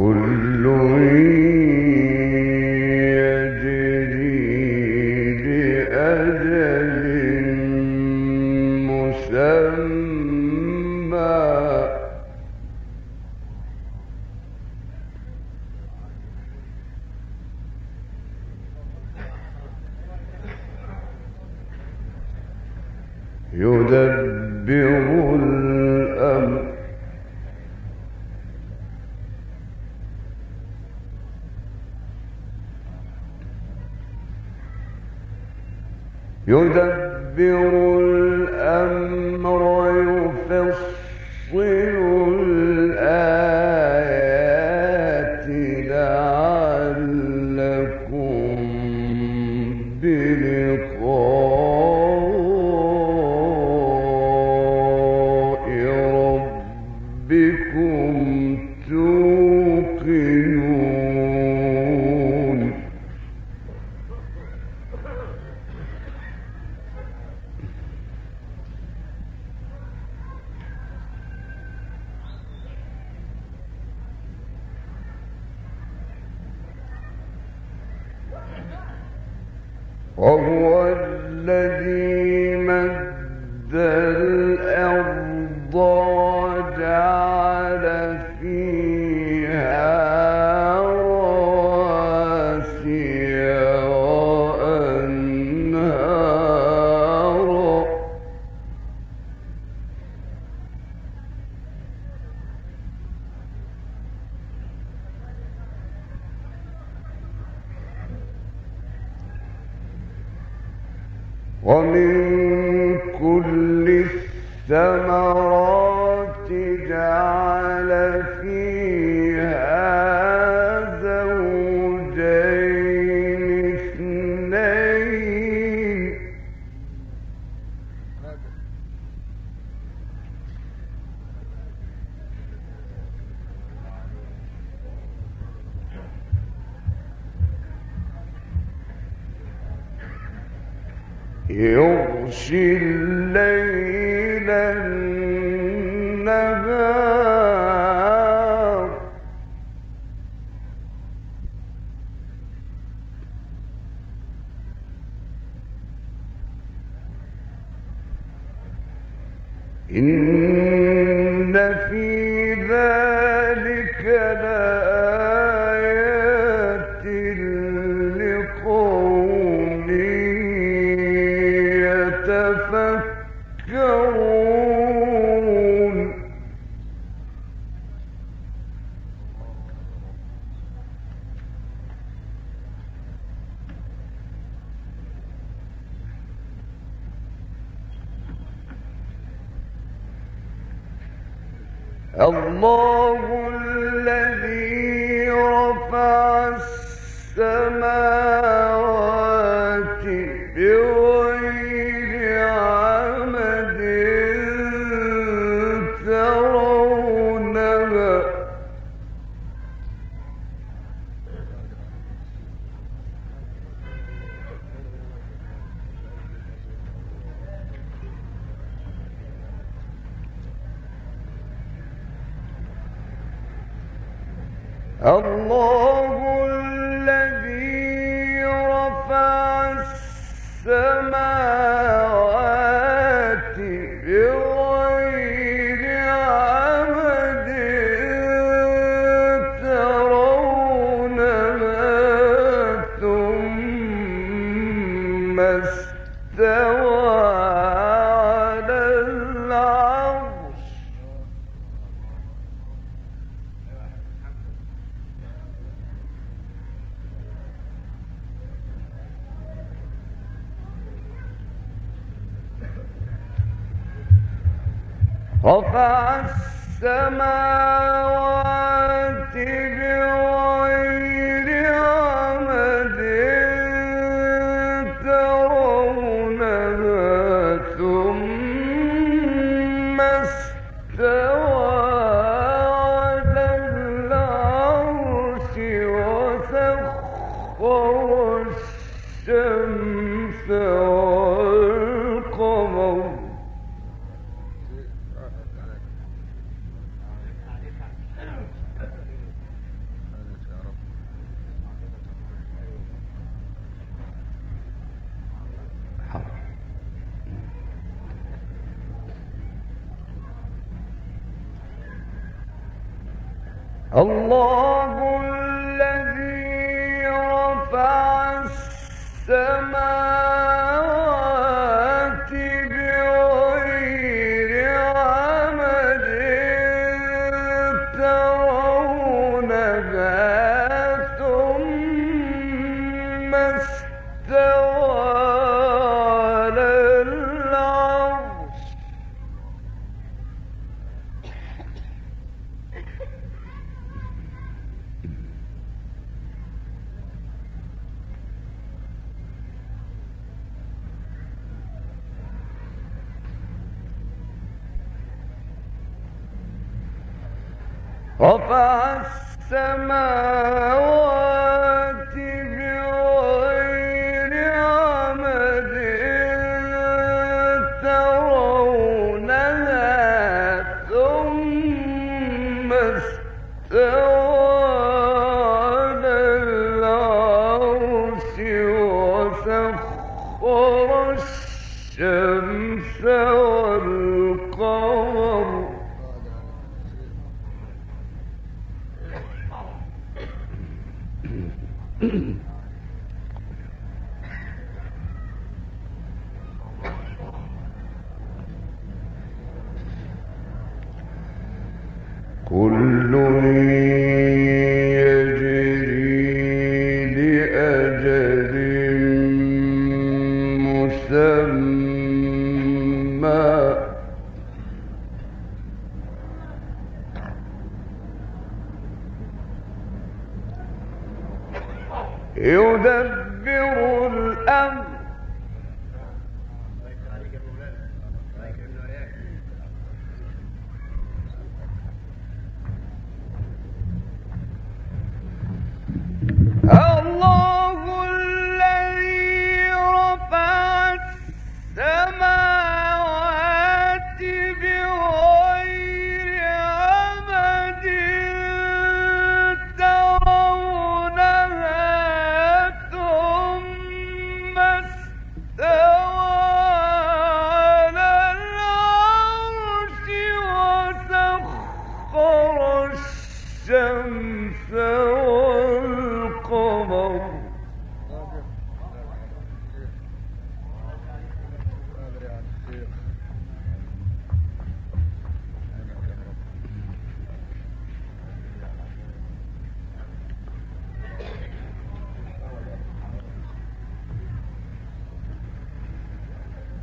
كل يدبر رواسي الله الذي سو یہ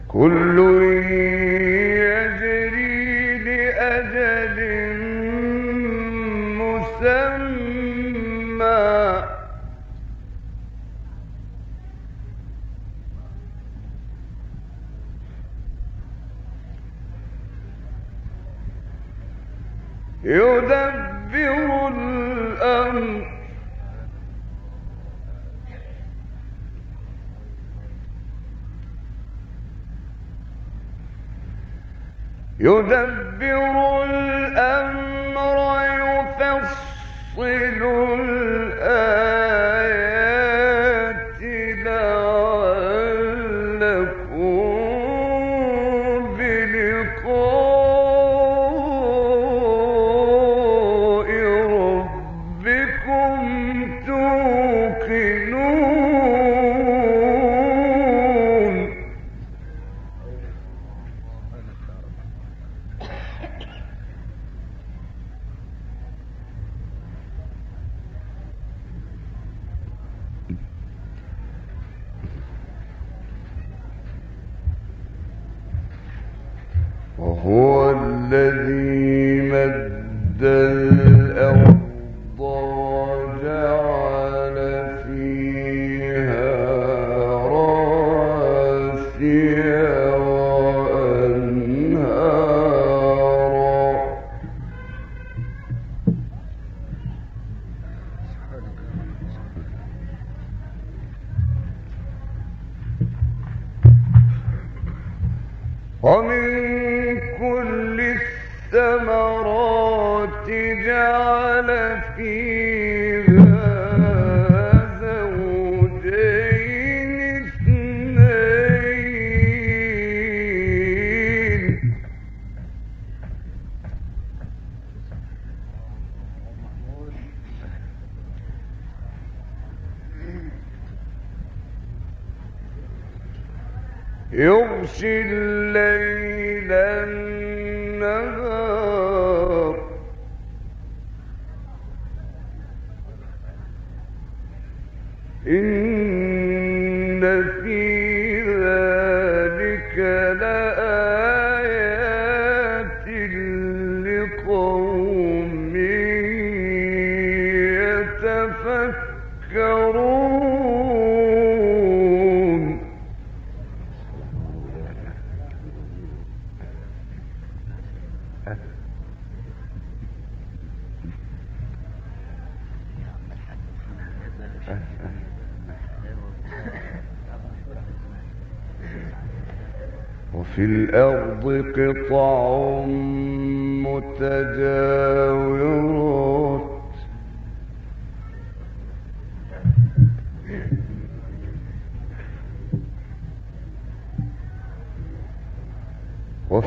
كل يدبر جعل فيه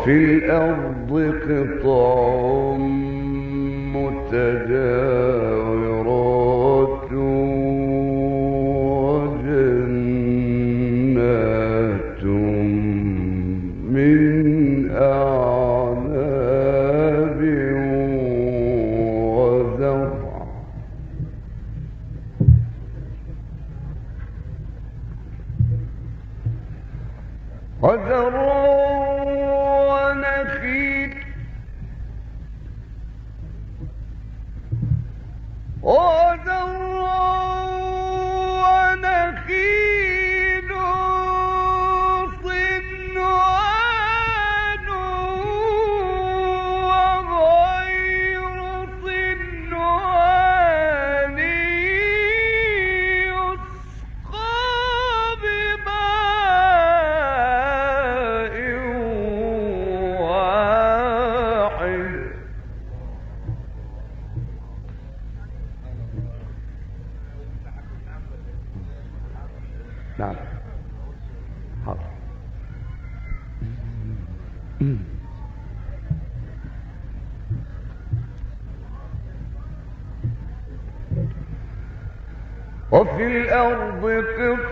وفي الأرض قطع متجاورات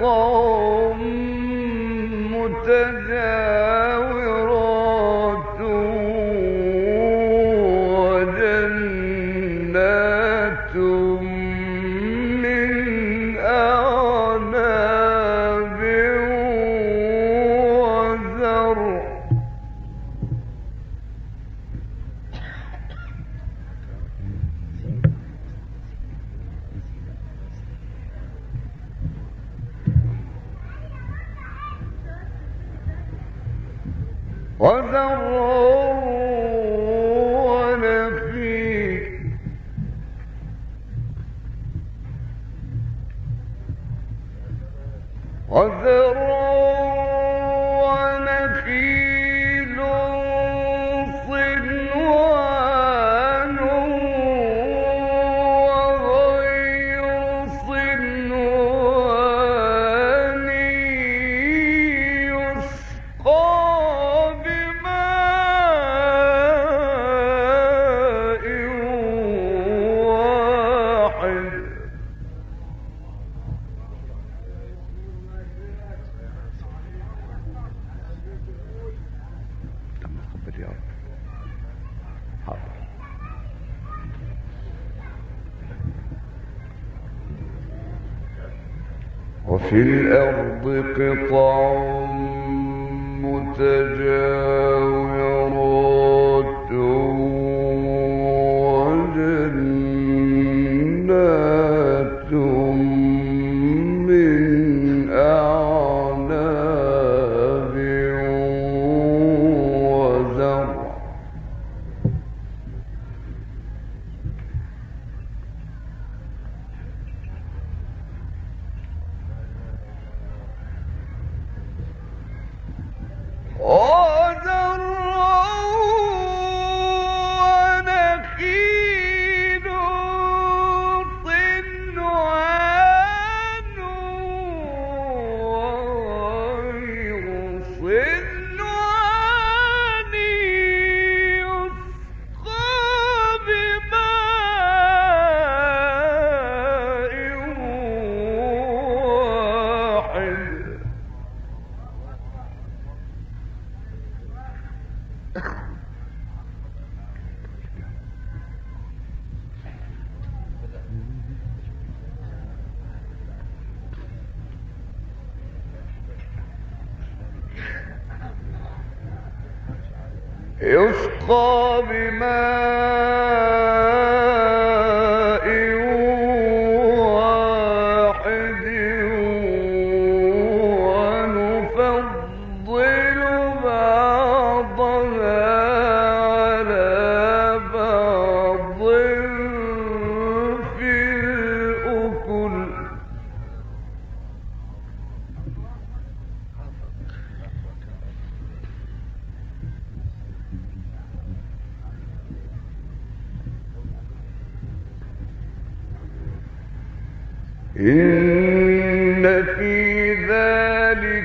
قوم متن قطع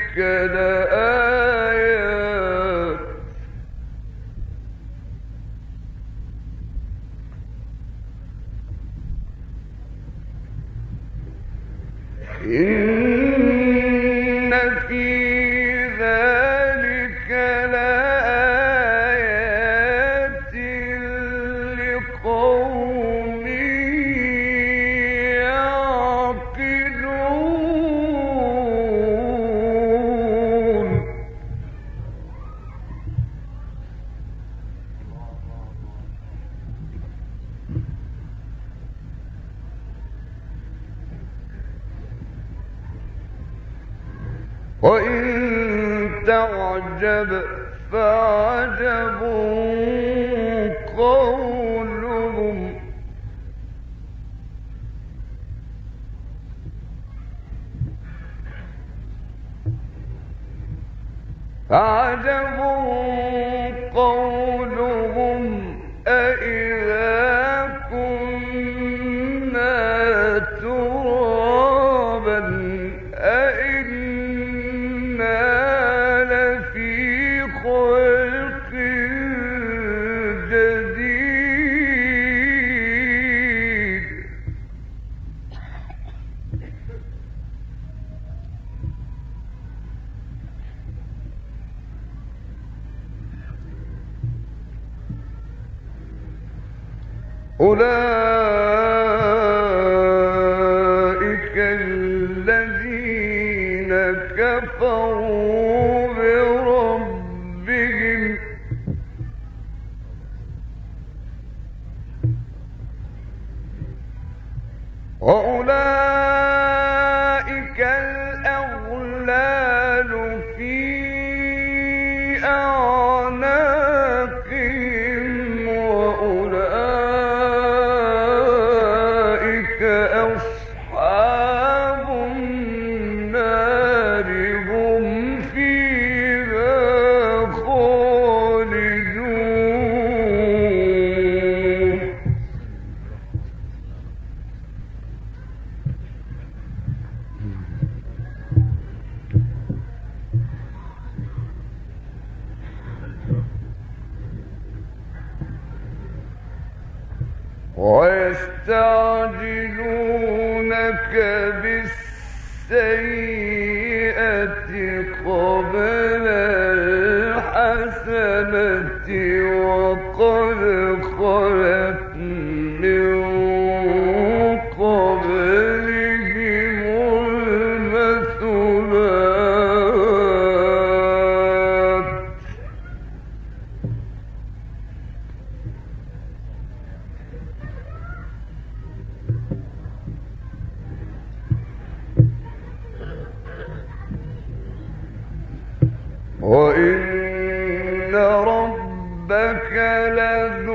ذلك أولئك وإن ربك لذو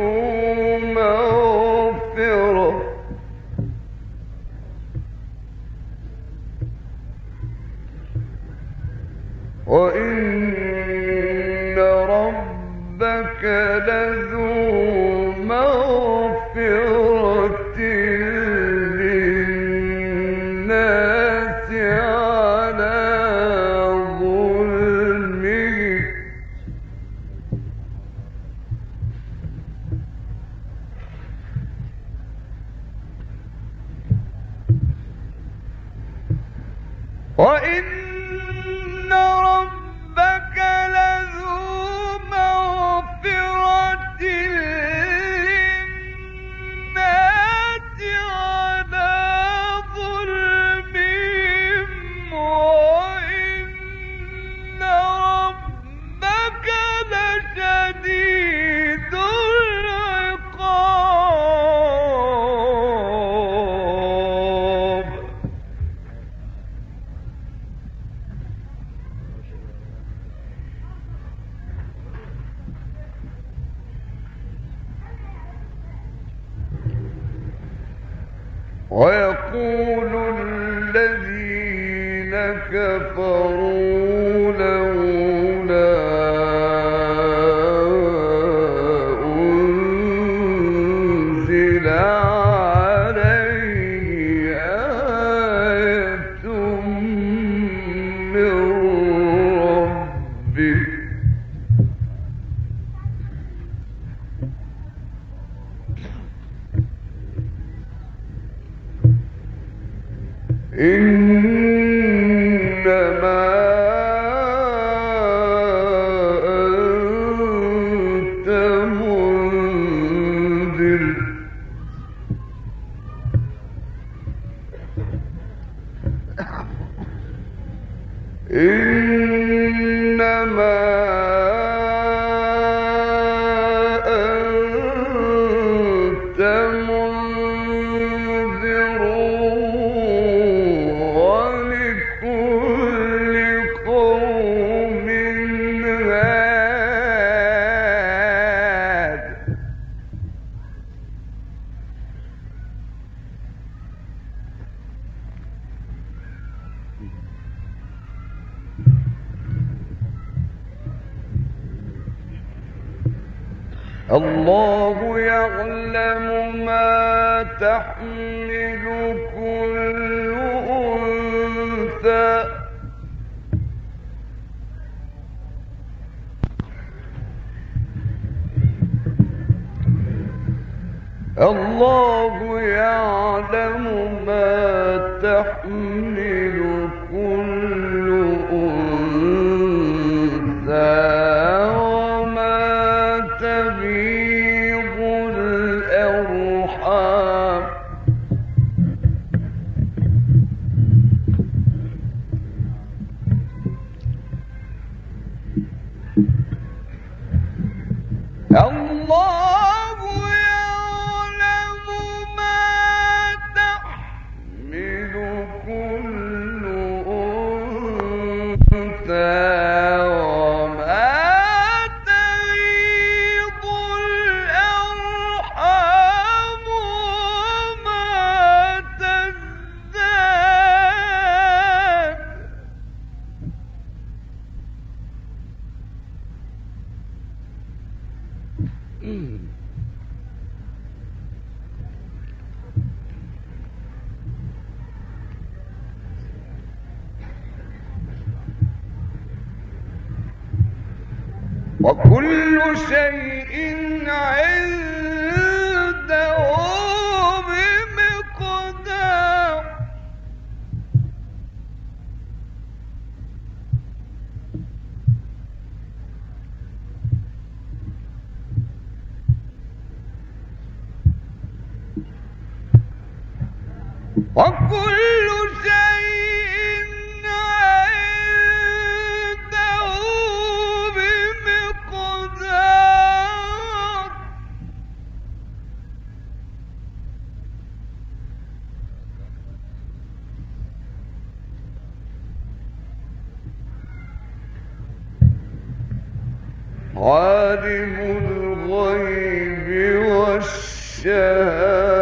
عالم الغيب والشهاده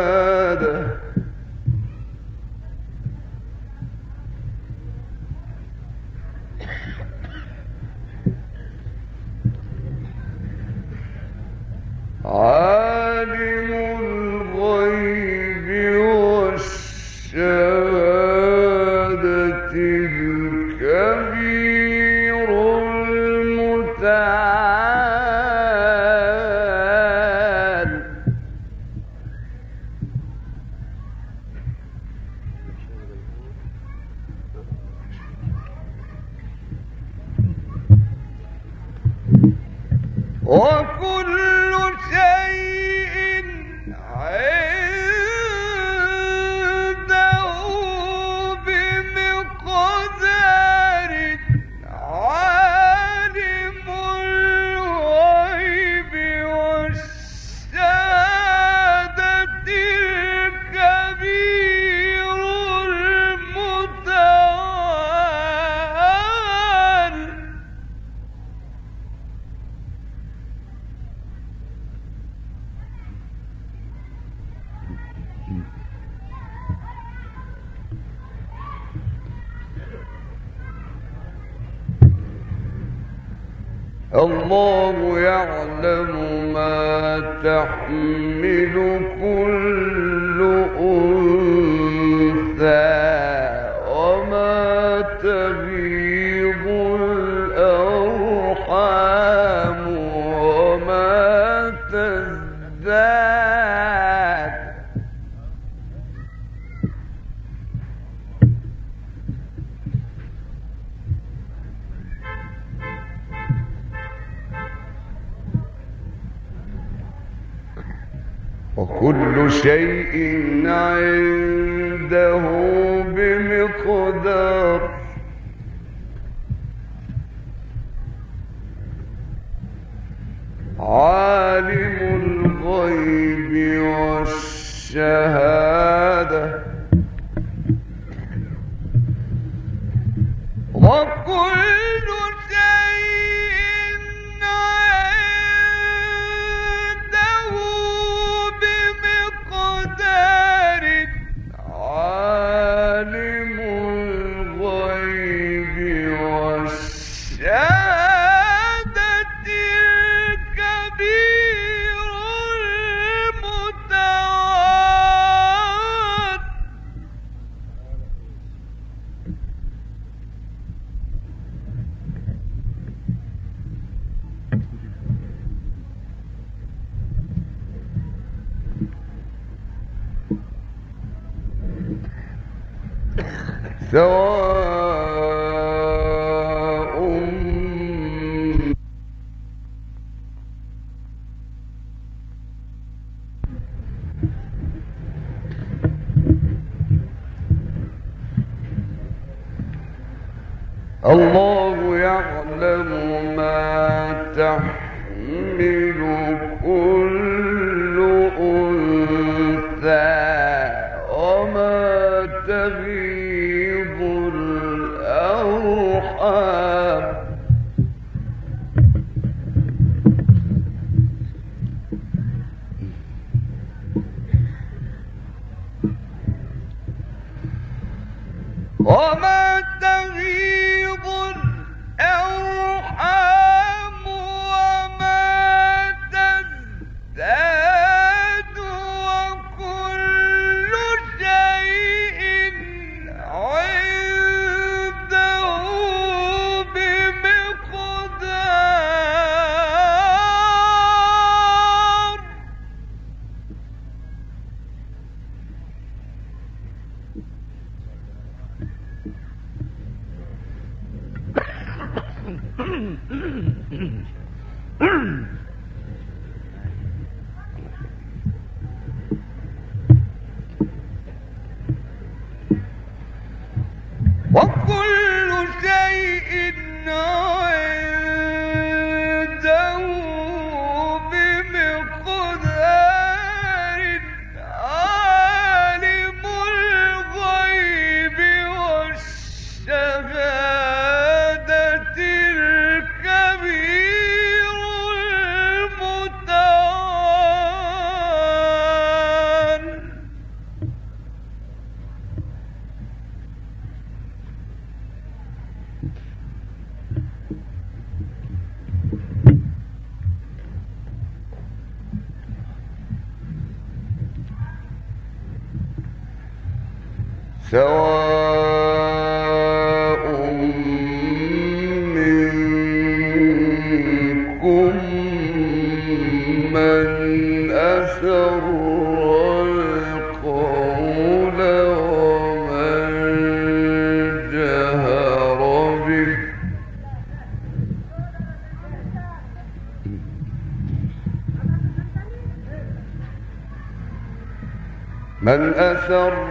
تحمل كل شيء عنده بمقدار. عالم الغيب والشهاد ج من أسر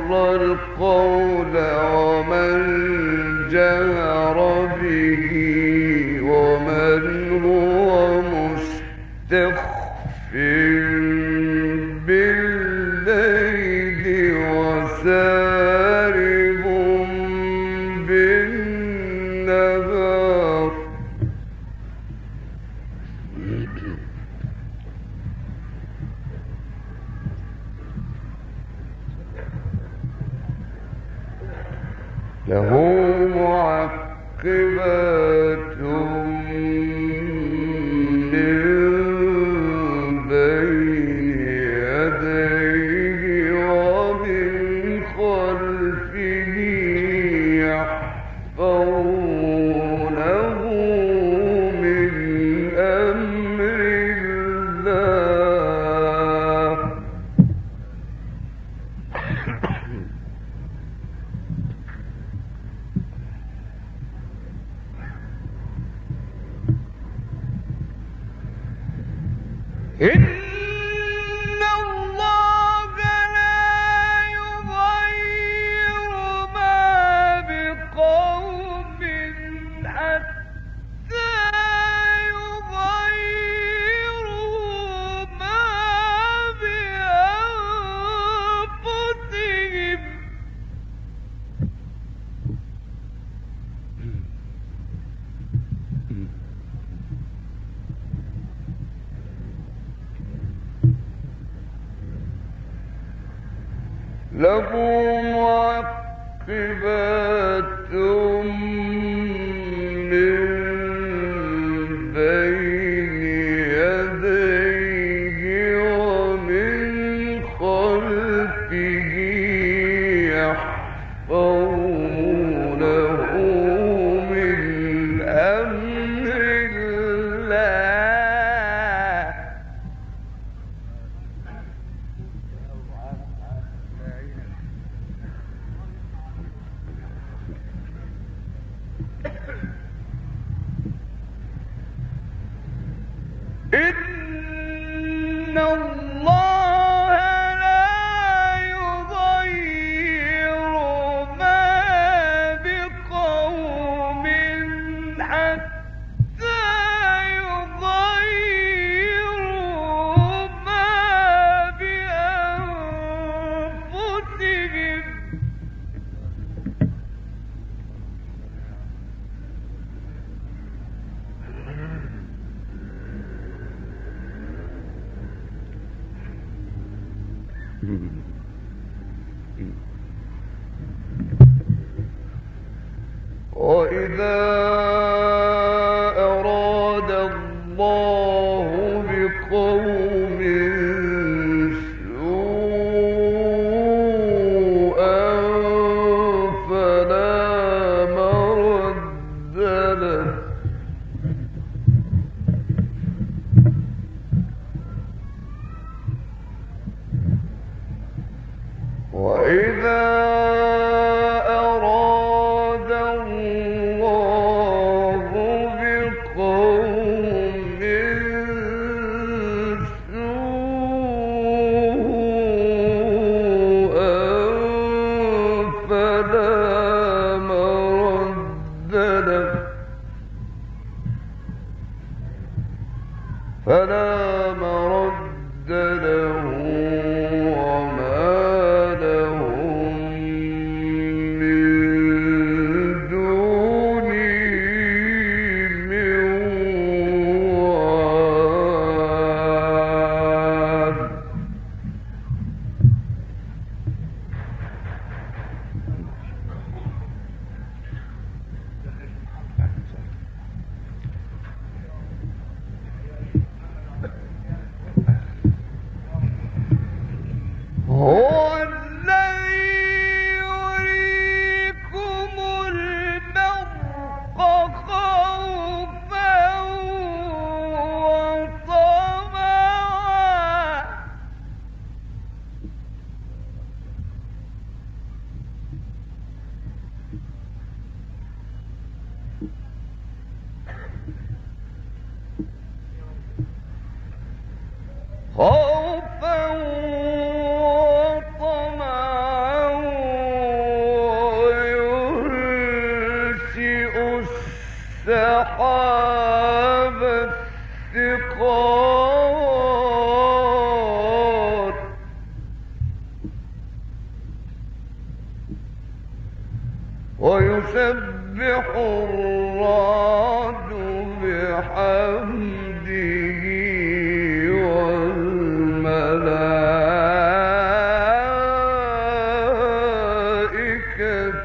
فلا مرد له.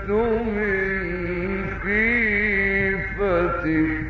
تم في خيفته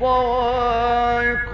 الصواعق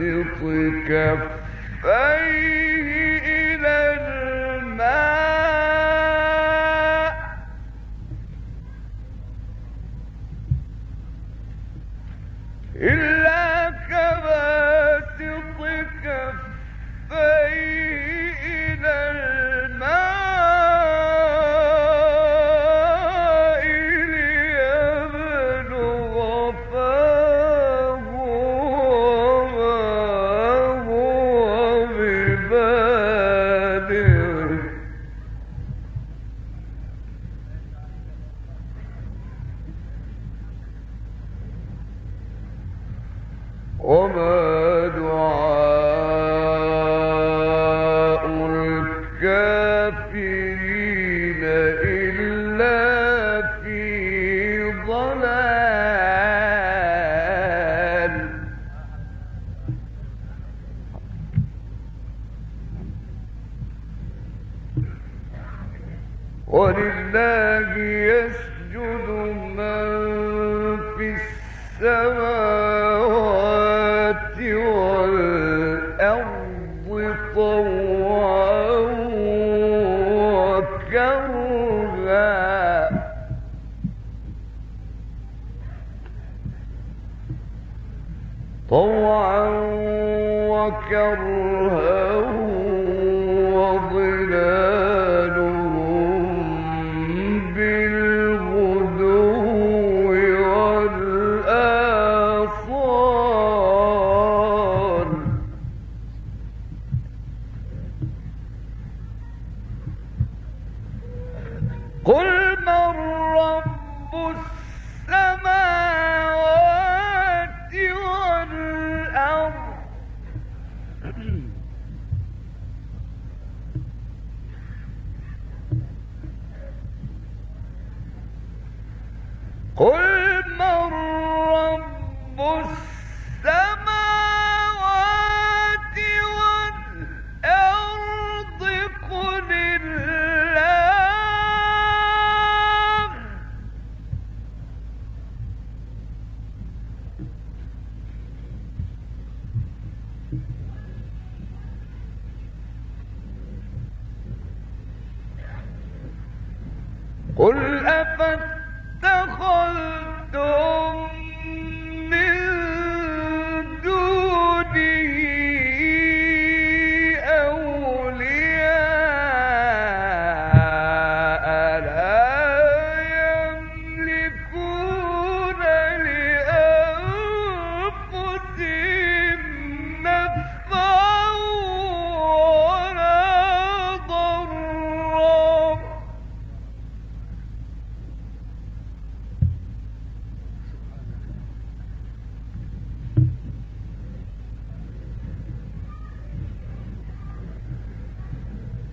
كباسط كفيه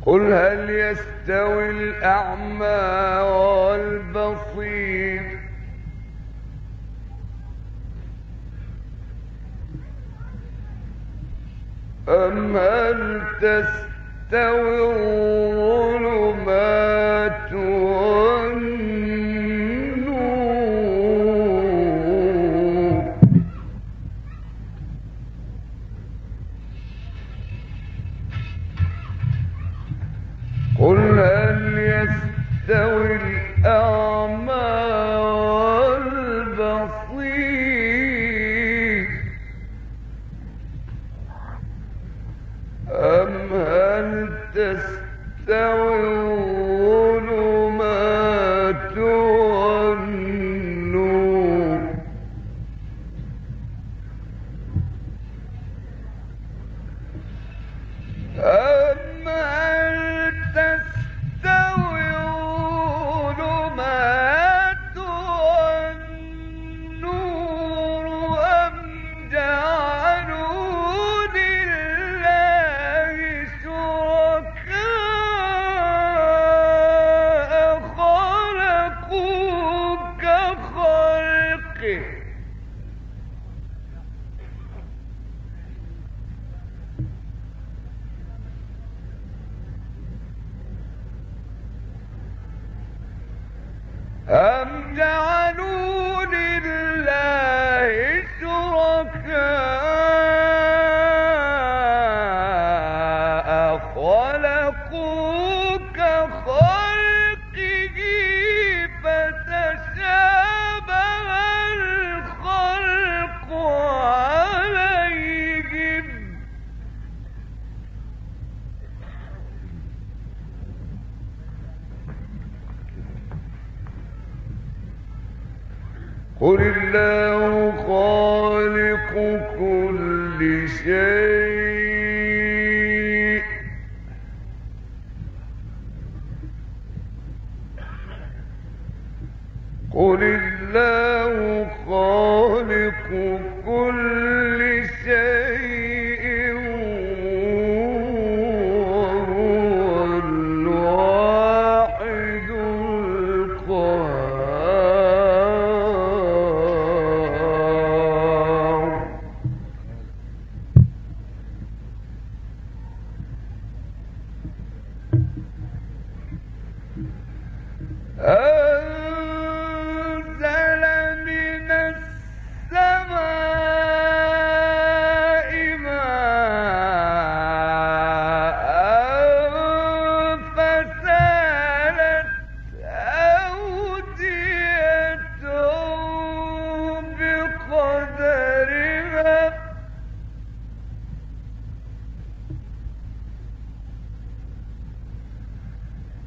قل هل يستوي الأعمى والبصير؟ أم هل تستوي الظلمات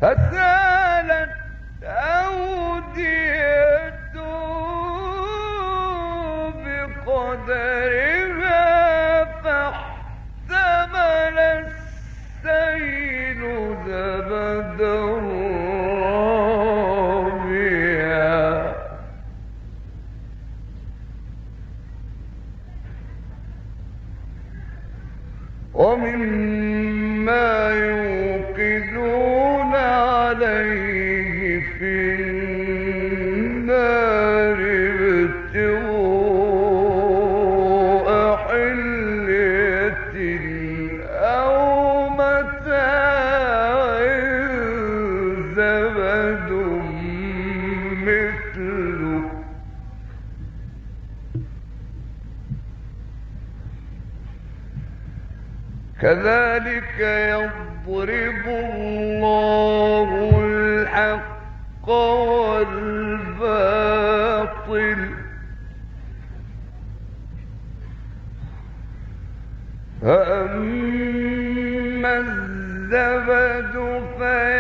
فسالت أودية يضرب الله الحق الزبد فيضرب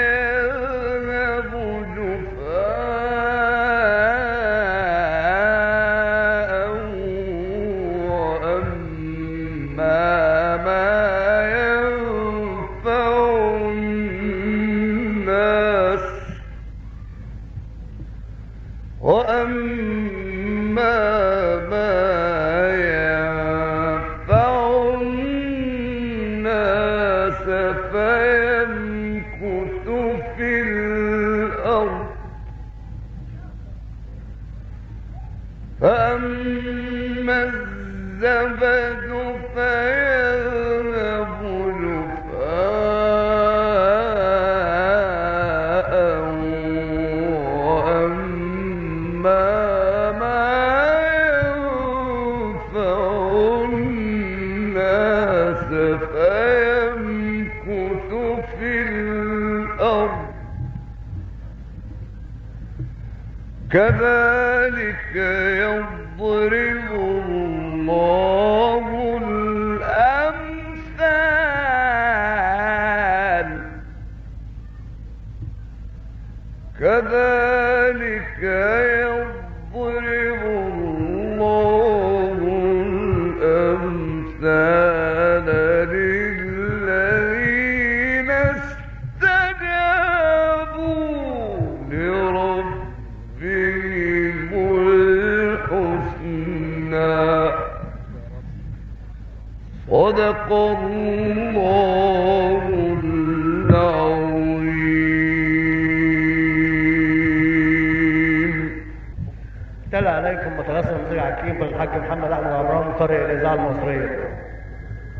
الحاج محمد احمد عمران فرع الازال المصرية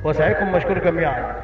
وسعيكم مشكور جميعا